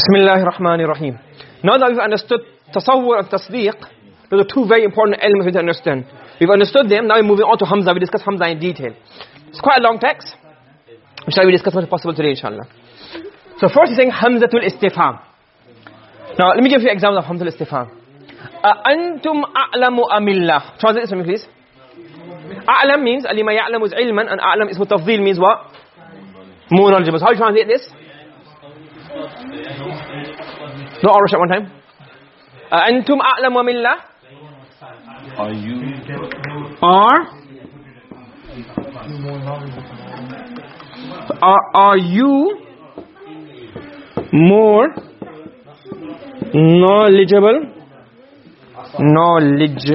Bismillahir Rahmanir Rahim. Now that we've understood tasawwur and tasdeeq, those are two very important elements we need to understand. We've understood them, now we're moving on to Hamza. We'll discuss Hamza in detail. It's quite a long text. Shall we discuss what is possible today, inshallah. So first he's saying Hamzatul Istifham. Now let me give you examples of Hamzatul Istifham. Antum a'lamu amillah. Translate this for me please. A'lam means alima ya'lamu is ilman and a'lam is mutafdil means what? So how do you translate this? No Irish at one time. Uh, Antum a'lamu amillah. Are you Are are, are you more knowledgeable knowledge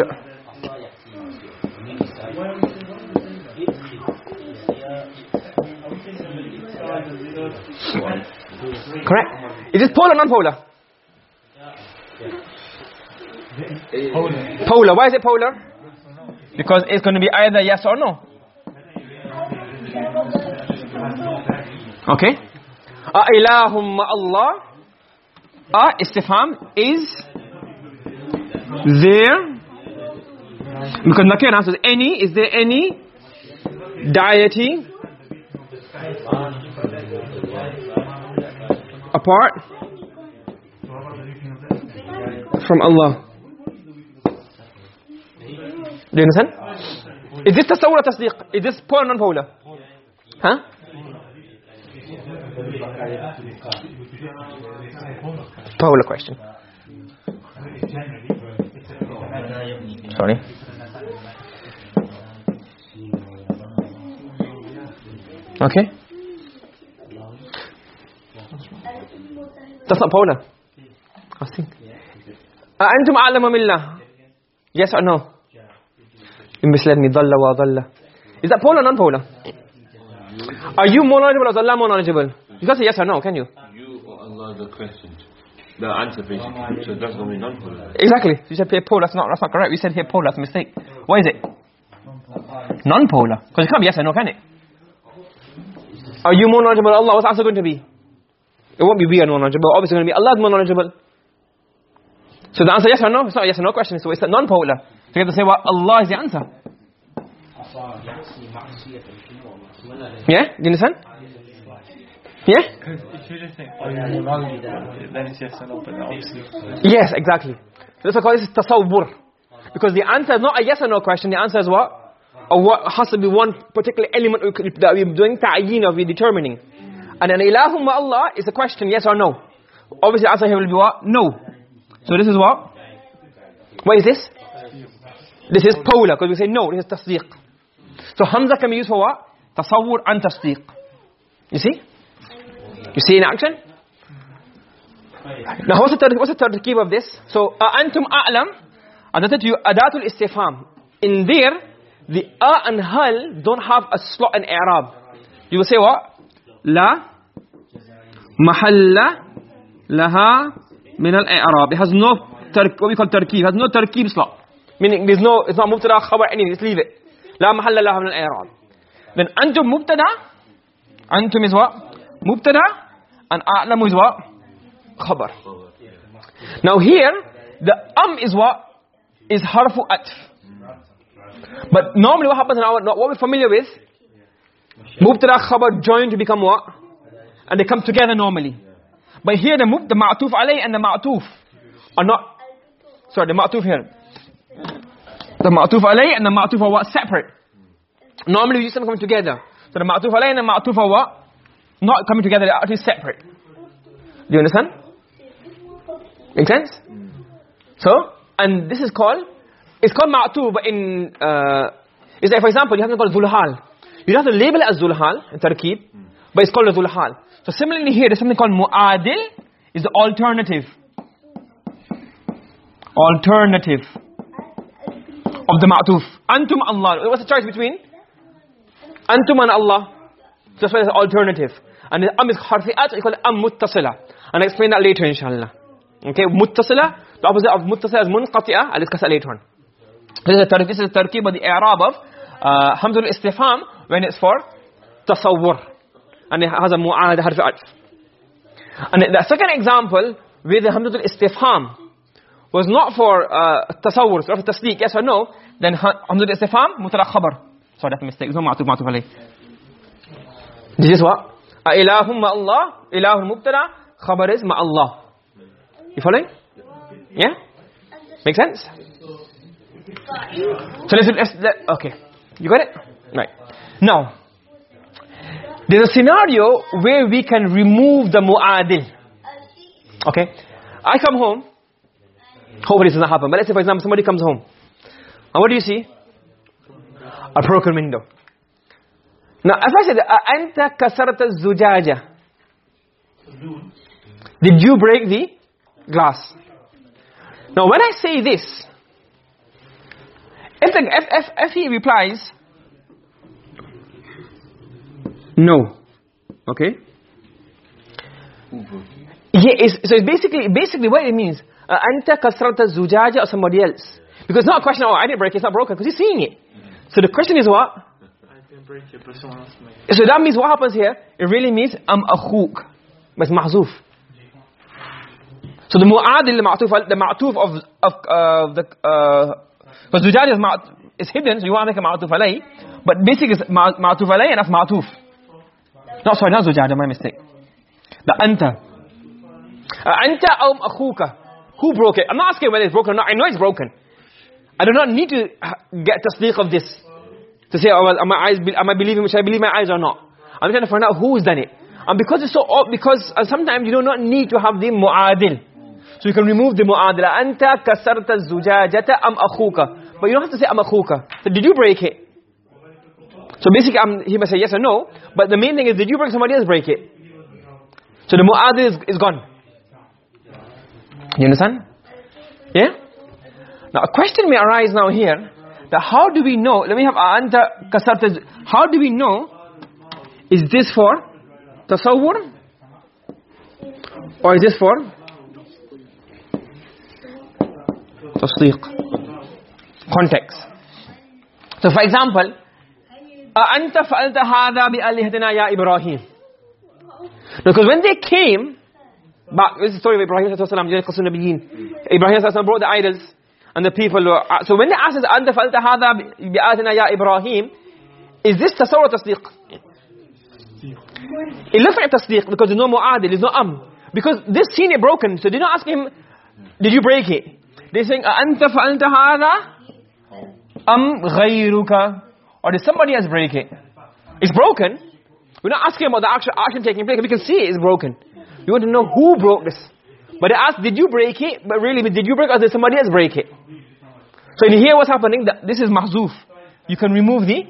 correct. Is this polar. Or non-polar polar. Why is it polar? Because it's going to be either yes or no. Okay. Ilahum Allah. A is there. Because nakir answers any is there any deity apart from Allah. Do you understand? Is this tasawwur or tasdeeq? Is this polar or non-polar huh? Polar question. Sorry. Okay That's not polar. I think. أنتم أعلم منا. Yes or no? You misled me. ضل وضل. Is that polar or non-polar? Are you more knowledgeable or Allah more knowledgeable? You can say yes or no, can you? You or Allah the question. The answer basically. So that's going to be non-polar. Exactly. You said here polar. That's not, that's not correct. You said here polar. That's a mistake. What is it? Non-polar. Because it can't be yes or no, can it? Are you more knowledgeable or Allah? What's the answer going to be? It won't be we are more knowledgeable obviously going to be Allah is more knowledgeable so the answer yes or no it's not yes or no question so it's a non-polar so you have to say what Allah is the answer yeah do you understand yeah If you just think? Then it's yes no, but obviously. Yes, exactly. Call this tasawwur. Because the answer is not a yes or no question. The answer is what? Or what has to be one particular element that we're doing ta'yin of, we're determining. And an ilahum Allah is a question, yes or no. Obviously the answer here will be what? No. So this is what? What is this? This is polar, because we say no, this is tasdeeq. So Hamza can be used for what? Tasawwur and tasdeeq. You see? You see in action? Now what's the what's the of this? So antum a'lam and that you adatul istifham. In there the a and hal don't have a slot in i'rab. You will say what? La mahalla laha min al-i'rab. It has no tark what we call tarkib. It has no tarkib slot. Meaning there's no it's not mubtada khabar anything. Just leave it. La mahalla laha min al-i'rab. Then antum mubtada antum is what? Mubtada and a'lamu is what? Khabar. Now here, the am is what? Is harfu atf. But normally what happens in our, what we're familiar with, mubtada khabar join to become what? And they come together normally. But here the mub, the ma'tuf alay and the ma'tuf are not, sorry, the ma'tuf here. The ma'tuf alay and the ma'tuf are what? Separate. Normally we use them coming together. So the ma'tuf alay and the ma'tuf are what? Not coming together, they're actually separate. Do you understand? Make sense? So, and this is called, it's called ma'tu, but in, uh, it's like for example, you have something called zulhal. You don't have to label it as zulhal, in tarkeeb, but it's called zulhal. So similarly here, there's something called mu'adil, is the alternative. Alternative of the ma'tuf. Antum Allah. What's the choice between? Antum and Allah. That's why it's alternative. And the am is harfi'at, we call it am muttasila. And I'll explain that later inshallah. Okay, muttasila, the opposite of muttasila is munqati'a, I'll discuss that later on. This is a, tar- this is a tarkib of the i'rab of uh, hamzul istifham when it's for tasawwur. And it has a mu'ad harfi'at. And the second example, where the hamzatul istifham was not for uh, tasawwur, for tasdeeq, yes or no, then hamzatul istifham, mutara khabar. Sorry, that's a mistake. It's not ma'atuf, ma'atuf alayh. This is what? A ilahum ma'allah, ilahul mubtada, khabar is ma'allah. You following? Yeah? Make sense? So let's, let's let, okay. You got it? Right. Now, there's a scenario where we can remove the mu'adil. Okay? I come home. Hopefully this doesn't happen. But let's say for example somebody comes home. And what do you see? A broken window. Now if I said, أَأَنْتَ كَسَرْتَ الزُّجَاجَ Did you break the glass? Now when I say this, if, the, if, if, if he replies, no. Okay? Yeah, it's, so it's basically, basically what it means, uh, anta kasrata zujaja or somebody else. Because it's not a question, oh, I didn't break it, it's not broken, because he's seeing it. So the question is what? I didn't break it, but someone else So that means what happens here? It really means, I'm akhuk. But it's mahzuf. So the mu'adil, the ma'tuf, the ma'tuf of, of uh, the, uh, because zujaja is, ma is hidden, so you want to make a ma'tuf alay. But basically it's ma'tuf alay and that's ma'tuf. No, sorry, not zujaja, my mistake. The anta. Uh, anta aw akhuka. Who broke it? I'm not asking whether it's broken or not. I know it's broken. I do not need to get tasdeeq of this. To say, oh, am, I eyes, am I believing, should I believe my eyes or not? I'm trying to find out who's done it. And because it's so, because uh, sometimes you do not need to have the mu'adil. So you can remove the mu'adil. Anta kasarta zujajata am akhuka. But you don't have to say am akhuka. So did you break it? So basically, I'm, he must say yes or no. But the main thing is, did you break somebody else break it? So the mu'adil is, is gone. You understand? Yeah? Now a question may arise now here, that how do we know, let me have uh, anta kasarta, how do we know, is this for tasawwur? Or is this for tasdeeq? Context. So for example, أَأَنْتَ فَأَلْتَ هَذَا بِأَلِهَتِنَا يَا إِبْرَاهِيمُ Because when they came, back, this is the story of Ibrahim. Ibrahim brought the idols and the people were, uh, so when they asked us, أَنْتَ فَأَلْتَ هَذَا بِآتِنَا يَا إِبْرَاهِيمُ Is this tasawwur tasdeeq? It looks like tasdeeq because there's no mu'adil, there's no am. Because this scene is broken, so they don't ask him, did you break it? They're saying, أَأَنْتَ فَأَلْتَ هَذَا أَمْ غَيْرُكَ Or did somebody else break it? It's broken. We're not asking about the actual action taking place. We can see it is broken. We want to know who broke this. But they ask, did you break it? But really, did you break it or did somebody else break it? So in here what's happening, this is mahzuf. You can remove the,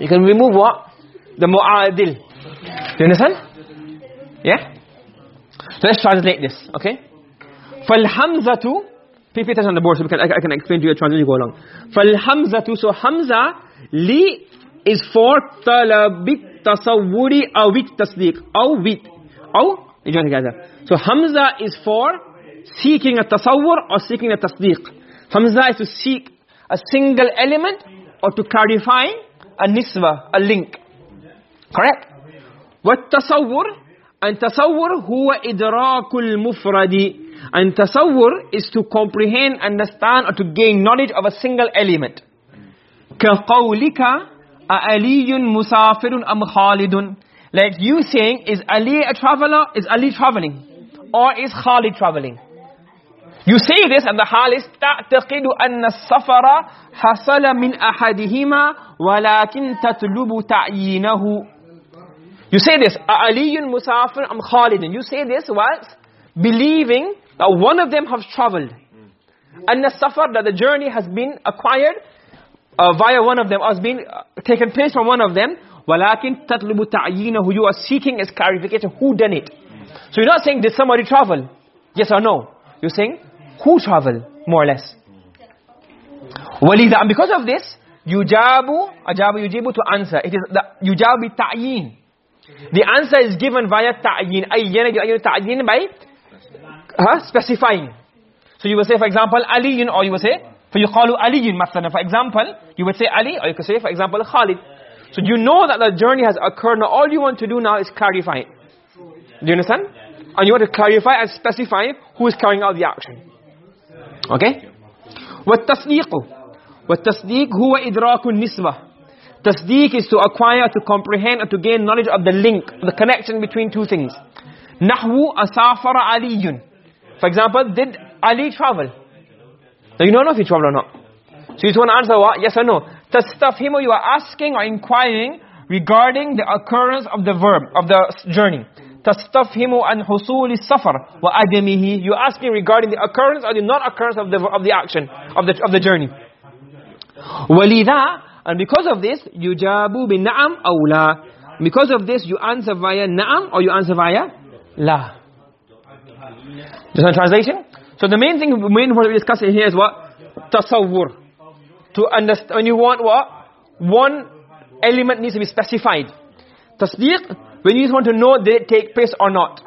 you can remove what? The mu'adil. Do you understand? Yeah? So let's translate this, okay? فَالْحَمْزَةُ Pay attention on the board so can, I, I, can explain to you a translation go along. فَالْحَمْزَةُ So Hamza, li is for talabit tasawwuri aw wit tasdiq. Aw wit. Aw, you join together. So Hamza is for seeking a tasawwur or seeking a tasdiq. Hamza is to seek a single element or to clarify a niswa, a link. Correct? والتصور and tasawwur huwa idrakul mufradi and tasawwur is to comprehend understand or to gain knowledge of a single element كقولك أَعَلِيٌّ مُسَافِرٌ أَمْ خَالِدٌ like you saying is Ali a traveler is Ali traveling or is Khalid traveling you say this and the halis تعتقد أن السفر حصل من أحدهما ولكن تطلب تعيينه You say this, Aliyun Musafir am Khalidun. You say this whilst believing that one of them has traveled. And the safar, that the journey has been acquired uh, via one of them, or has been uh, taken place from one of them. وَلَكِنْ تَطْلُبُ تَعْيِينَهُ You are seeking its clarification, who done it. So you're not saying, did somebody travel? Yes or no. You're saying, who traveled, more or less. وَلِذَا And because of this, yujabu, ajabu yujibu to answer. It is the yujabu ta'yin. The answer is given via ta'yin. Ayyana yu'ayyinu ta'yin by huh, specifying. So you will say, for example, Aliyun, or you will say, فَيُقَالُ Aliyun, مثلا. For example, you would say Ali, or you could say, for example, Khalid. So you know that the journey has occurred. Now all you want to do now is clarify it. Do you understand? and you want to clarify and specify who is carrying out the action. Okay? والتصديق والتصديق هو إدراك النسبة Tasdeeq is to acquire, to comprehend, and to gain knowledge of the link, the connection between two things. Nahwu asafara aliyun. For example, did Ali travel? Now you don't know if he traveled or not. So you just want to answer what? Yes or no. Tastafhimu, you are asking or inquiring regarding the occurrence of the verb, of the journey. Tastafhimu an husuli safar wa adamihi. You are asking regarding the occurrence or the non-occurrence of the, of the action, of the, of the journey. وَلِذَا And because of this, yujabu bin na'am aw la. Because of this, you answer via na'am or you answer via la. Just a translation? So the main thing, the main point we're discussing here is what? Tasawwur. To understand, when you want what? One element needs to be specified. Tasdeeq, when you want to know did it take place or not.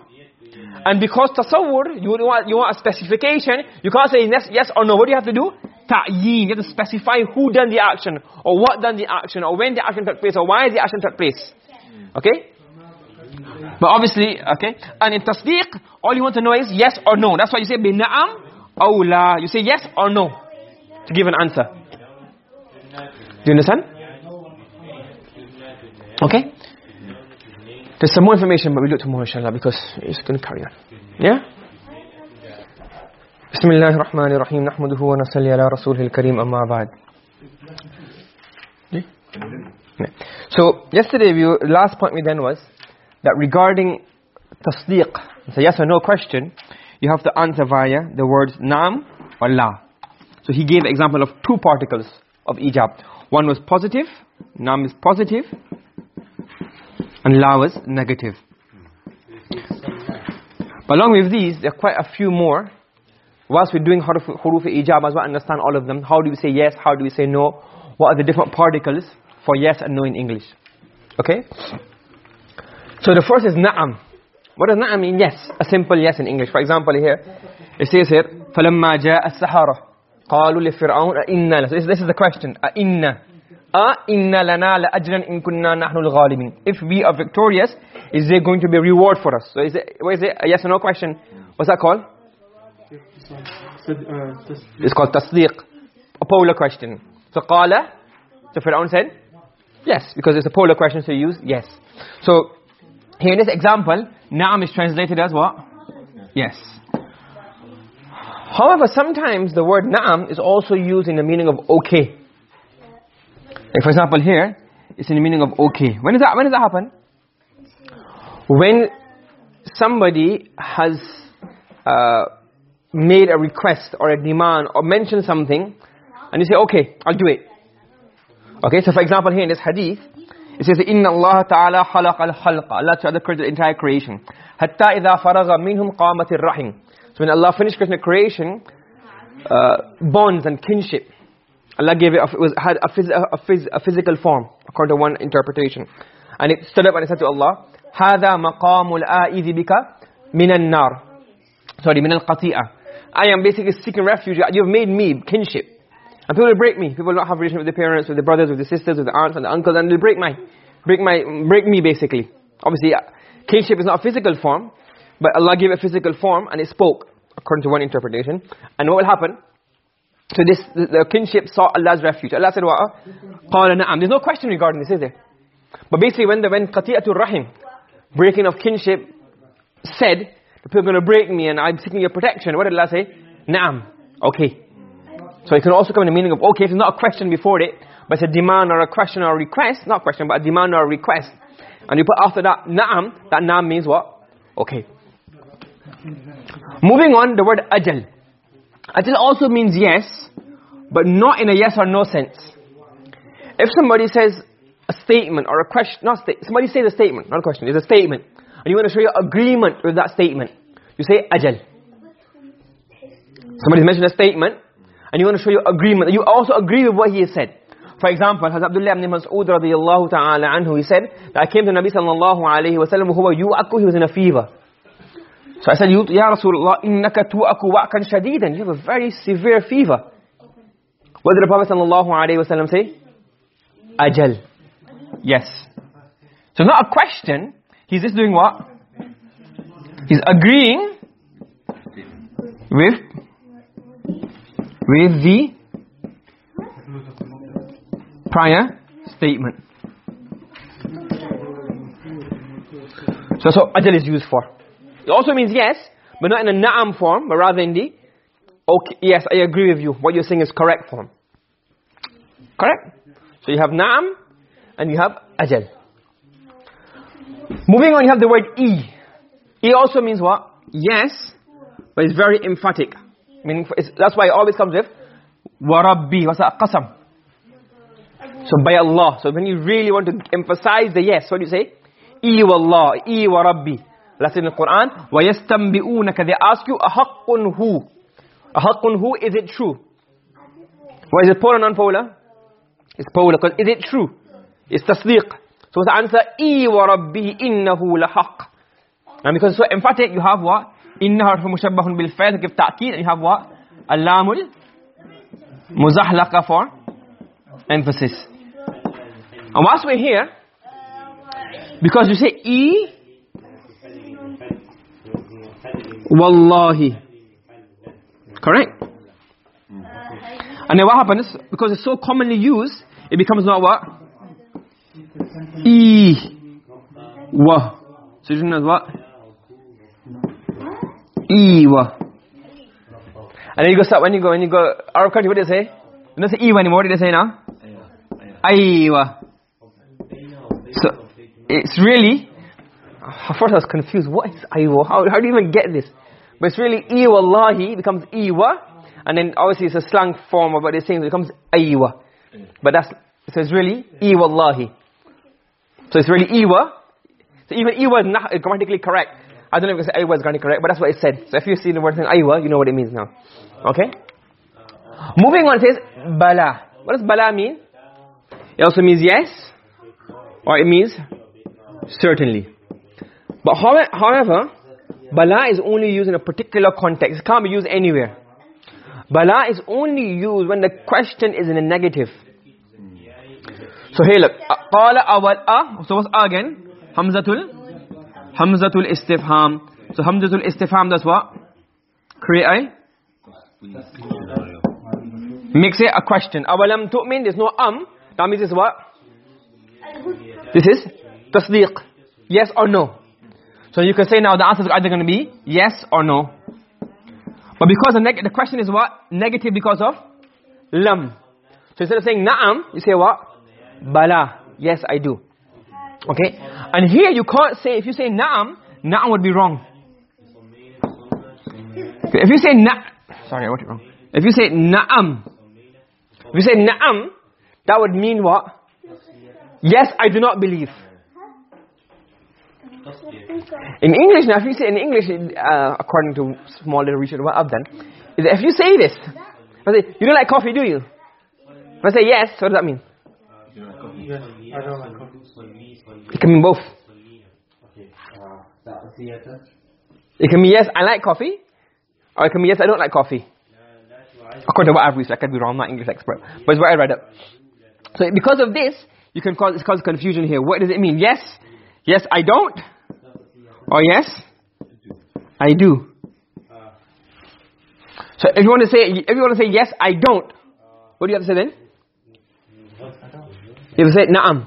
And because tasawwur, you want, you want a specification, you can't say yes, yes or no. What do you have to do? Ta'yeen. You have to specify who done the action, or what done the action, or when the action took place, or why the action took place. Okay? But obviously, okay, and in tasdeeq, all you want to know is yes or no. That's why you say bi na'am aw la. You say yes or no to give an answer. Do you understand? Okay? There's some more information, but we'll do it tomorrow, inshallah, because it's going to carry on. Yeah? بسم الله الرحمن الرحيم نحمده ونصلي على رسوله الكريم أما بعد So yesterday we last point we then was that regarding tasdeeq it's a yes or no question you have to answer via the words naam or la. So he gave example of two particles of ijab. One was positive naam is positive and la was negative. But along with these there are quite a few more. Whilst we're doing huruf, huruf ijab as well understand all of them. How do we say yes? How do we say no? What are the different particles for yes and no in english? Okay so the first is na'am. What does na'am mean? Yes a simple yes in english. For example here it says here falamma jaa as-sahara. Qalu li fir'aun inna so this, is the question. Inna. Lana la ajran in kunna nahnu al-ghalibin if we are victorious is there going to be a reward for us? So is it what is it? A yes or no question? What's that called? It's called tasdeeq. A polar question. So qala so fir'aun said yes because it's a polar question so use yes. So here in this example na'am is translated as what? Yes. However sometimes the word na'am is also used in the meaning of okay. Like for example here it's in the meaning of okay. When does that when does that happen? When somebody has uh, made a request or a demand or mentioned something and you say okay I'll do it. Okay so for example here in this hadith it says inna Allah ta'ala khalaqa al-khalqa. Allah ta'ala created the entire creation. Hatta idha faragha minhum qamat ar-rahim so when Allah finished creating the creation uh, bonds and kinship Allah gave it a, it was had a, phys a, phys a physical form according to one interpretation. And it stood up and it said to Allah hadha maqamul a'idhi bika minan nar. Sorry min al-qati'ah I am basically seeking refuge. You have made me kinship. And people will break me. People will not have relationship with their parents, with their brothers, with their sisters, with their aunts and the uncles, and they'll break my, break my, break me basically. Obviously, uh, kinship is not a physical form, but Allah gave it a physical form, and it spoke, according to one interpretation. And what will happen? So this, the, the kinship sought Allah's refuge. Allah said, what? قَالَ نَعَمْ There's no question regarding this, is there? But basically, when the, when qati'atul rahim, breaking of kinship, said, the people are going to break me and I'm seeking your protection. What did Allah say? Naam. Okay. So it can also come in the meaning of okay, if it's not a question before it, but it's a demand or a question or a request, not a question, but a demand or a request. And you put after that naam, that naam means what? Okay. Moving on, the word ajal. Ajal also means yes, but not in a yes or no sense. If somebody says a statement or a question, not sta somebody says a statement, not a question, it's a statement. And you want to show your agreement with that statement. You say ajal. Somebody's mentioned a statement, and you want to show your agreement. You also agree with what he has said. For example, Hazrat Abdullah ibn Mas'ud radiyallahu ta'ala anhu, he said, that I came to Nabi sallallahu alayhi wa sallam, huwa yu'aku, he was in a fever. So I said, Ya Rasulullah, innaka tu'aku wa'kan shadidan. You have a very severe fever. What did the Prophet sallallahu alayhi wa sallam say? Ajal. Yes. So not a question, he's just doing what? He's agreeing with with the prior statement. So that's what ajal is used for. It also means yes, but not in a na'am form, but rather in the okay, yes, I agree with you. What you're saying is correct form. Correct? So you have na'am and you have ajal. Moving on, you have the word e. E also means what? Yes, but it's very emphatic meaning that's why it always comes with wa rabbi what's that? Qasam. So by allah. So when you really want to emphasize the yes what do you say? I wa allah i wa rabbi that's in the quran. Wa yastanbi'unaka they ask you haqqun hu haqqun hu is it true? Why is it plural non-plural it's plural because is it true? It's tasdeeq. So the answer i wa rabbi innahu lahaq. And because it's so emphatic you have what? inna harfu mushabbahun bil fail give ta'kid you have what? alamul muzahlaqa for emphasis. And once we're here because you say e wallahi. Correct? And then what happens? Because it's so commonly used it becomes not what? E. Wa. So you know what? E. Wa. And then you go start, when you go, when you go, Arab country, what do they say? They don't say E anymore, what do they say now? Aywa. So, it's really, at first I was confused, what is aywa? How, how do you even get this? But it's really E wallahi becomes Iwa. And then obviously it's a slang form of what they're saying, it becomes Aywa. But that's, so it's really E wallahi. So it's really Iwa. So even Iwa is not grammatically correct. I don't know if Aywa is grammatically correct, but that's what it said. So if you see the word Aywa, you know what it means now. Okay? Moving on, it says Bala. What does Bala mean? It also means yes, or it means certainly. But however, Bala is only used in a particular context. It can't be used anywhere. Bala is only used when the question is in a negative. So here look. Uh, Qala awal a. So what's again? Hamzatul. Hamzatul istifham. So Hamzatul istifham does what? Create a? Makes it a question. Awalam tu'min. There's no am. That means it's what? This is tasdeeq. Yes or no. So you can say now the answer is either going to be yes or no. But because the, the question is what? Negative because of lam. So instead of saying na'am, you say what? Bala. Yes, I do. Okay? And here you can't say, if you say na'am, na'am would be wrong. If you say na, sorry, I wrote it wrong. If you say na'am, if you say na'am, that would mean what? Yes, I do not believe. In English, now if you say in English, uh, according to small little research what I've done, is if you say this, say, you don't like coffee, do you? If I say yes, what does that mean? I don't like coffee. It can mean both. It can mean yes, I like coffee, or it can mean yes, I don't like coffee. According to what I've researched, I could be wrong, I'm not English expert, but it's what I read up. So because of this, you can cause, it causes confusion here. What does it mean? Yes, yes, I don't, or yes, I do. So if you want to say, if you want to say yes, I don't, what do you have to say then? You have to say na'am.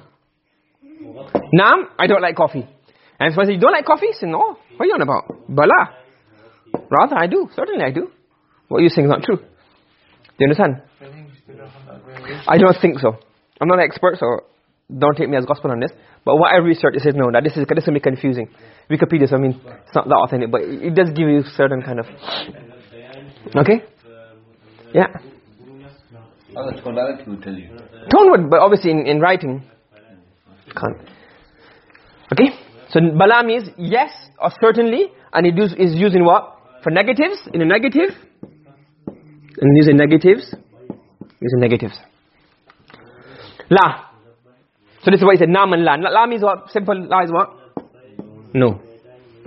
Na'am, I don't like coffee. And if I say you don't like coffee, say no. What are you on about? Bala. Rather, I do. Certainly I do. What you're saying is not true. Do you understand? I don't think so. I'm not an expert, so don't take me as gospel on this. But what I researched, it says no, that this is this will be confusing. Wikipedia, so I mean, it's not that authentic, but it does give you certain kind of. Okay? Yeah. Tonality will tell you. Tone would, but obviously in, in writing, can't. Okay? So bala means yes or certainly, and it is, is used in what? For negatives, in a negative. And using negatives, using negatives. La. So this is what he said, nam and la. La means what? Simple la is what? No.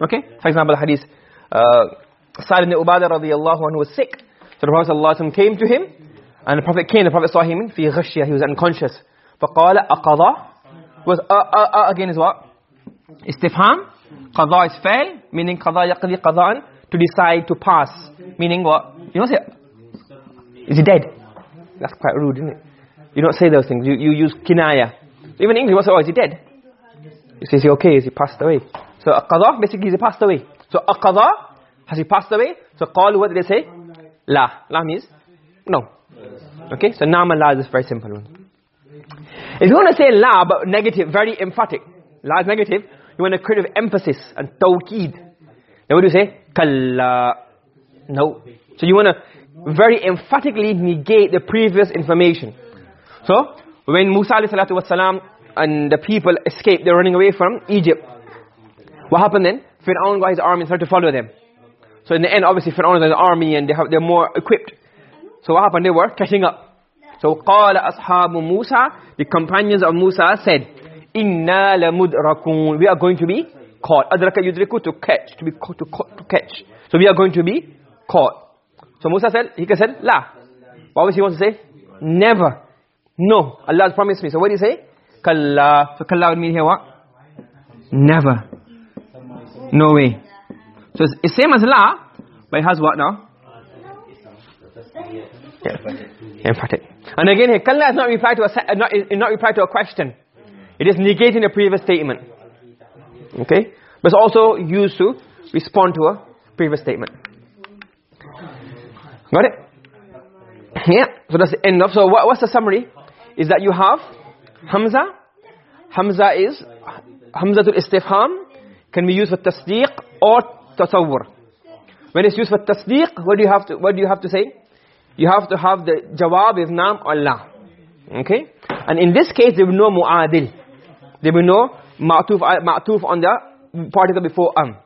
Okay? For example, the hadith, uh, Sa'id ibn Ubadah radiyallahu anhu was sick. So the Prophet sallallahu came to him, and the Prophet came, the Prophet saw him, fi ghashya, he was unconscious. فَقَالَ أَقَضَى Was uh, uh, uh, again is what? Istifham. qada is fail meaning qada yaqdi qada'an to decide to pass. Meaning what? You don't say is he dead? That's quite rude isn't it? You don't say those things. You you use kinaya. Even in english you say oh is he dead? You say is he okay? Is he passed away? So a qada basically is he passed away? So a qada has he passed away? So qalu what did they say? La. La means no. Okay so nama la is very simple one. If you want to say la but negative very emphatic la is negative. You want to create emphasis and tawqid then what do you say? Kalla. No. So you want to very emphatically negate the previous information. So when Musa alayhi wasalam and the people escaped they're running away from Egypt. What happened then? Fir'aun got his army and started to follow them. So in the end obviously Fir'aun has an army and they have they're more equipped. So what happened? They were catching up. So qala ashabu Musa. The companions of Musa said inna lamudrakun. We are going to be caught. Adraka yudriku to catch to be to, to catch. So we are going to be caught. So Musa said he said la. What was he want to say? Never. No. Allah has promised me. So what did he say? Kalla. So kalla would mean here what? Never. No way. So it's, same as la but it has what now? Yeah. emphatic. And again here kalla is not reply to a not, not reply to a question it is negating a previous statement. Okay? But it's also used to respond to a previous statement. Got it? Yeah. So that's the end of so what, what's the summary? Is that you have hamza. Hamza is hamzatul istifham can be used for tasdeeq or tasawwur. When it's used for tasdeeq what do you have to what do you have to say? You have to have the jawab or la okay? And in this case there will no muadil there will be no ma'tuf ma'tuf on the particle before am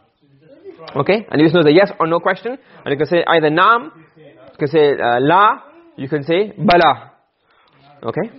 okay? And you just know the yes or no question. And you can say either naam you can say uh, la you can say bala okay